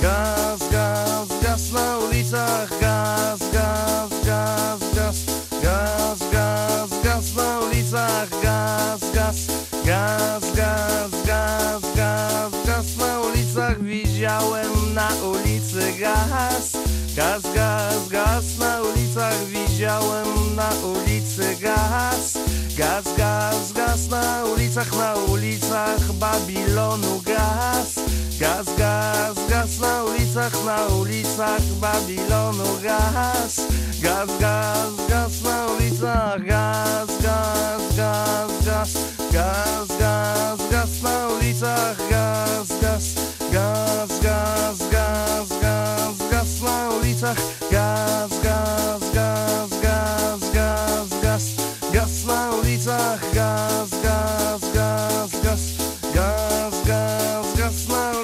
gaz na ulicach, gaz, gaz, gaz, gaz, gaz, gaz, gaz na ulicach, gaz, gaz, gaz, gaz, gaz, gaz, gaz na ulicach, widziałem na ulicy gaz, gaz, gaz, gaz na ulicach, widziałem na ulicy gaz, gaz, gaz, gaz na ulicach, na ulicach Babilonu gaz, gaz, gaz, gaz na ulicach, na ulicach Babilonu gaz, gaz, gaz, gaz na ulicach,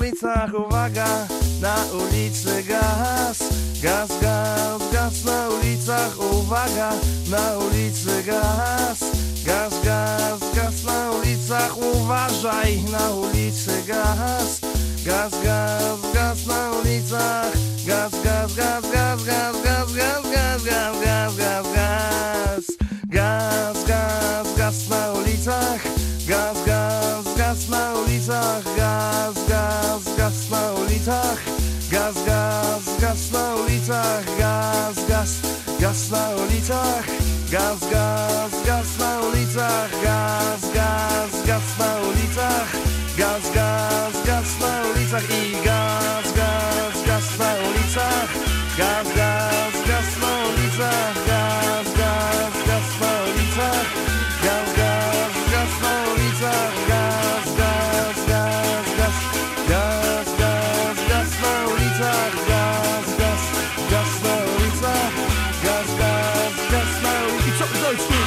ulicach, uwaga, na ulicy gaz, gaz, gaz, gaz na ulicach, uwaga, na ulicy gaz, gaz, gaz, gaz na ulicach, uważaj, na ulicy gaz, gaz, gaz, gaz na ulicach, gaz, gaz na ulicach, gaz, gaz, gaz na ulicach, gaz, gaz, gaz na ulicach, gaz, gaz, gaz na ulicach, gaz, gaz, gaz na ulicach, gaz, gaz, gaz na ulicach, gaz, gaz, gaz na ulicach i gaz, gaz, gaz na ulicach, gaz, Life